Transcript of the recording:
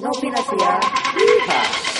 não financiar.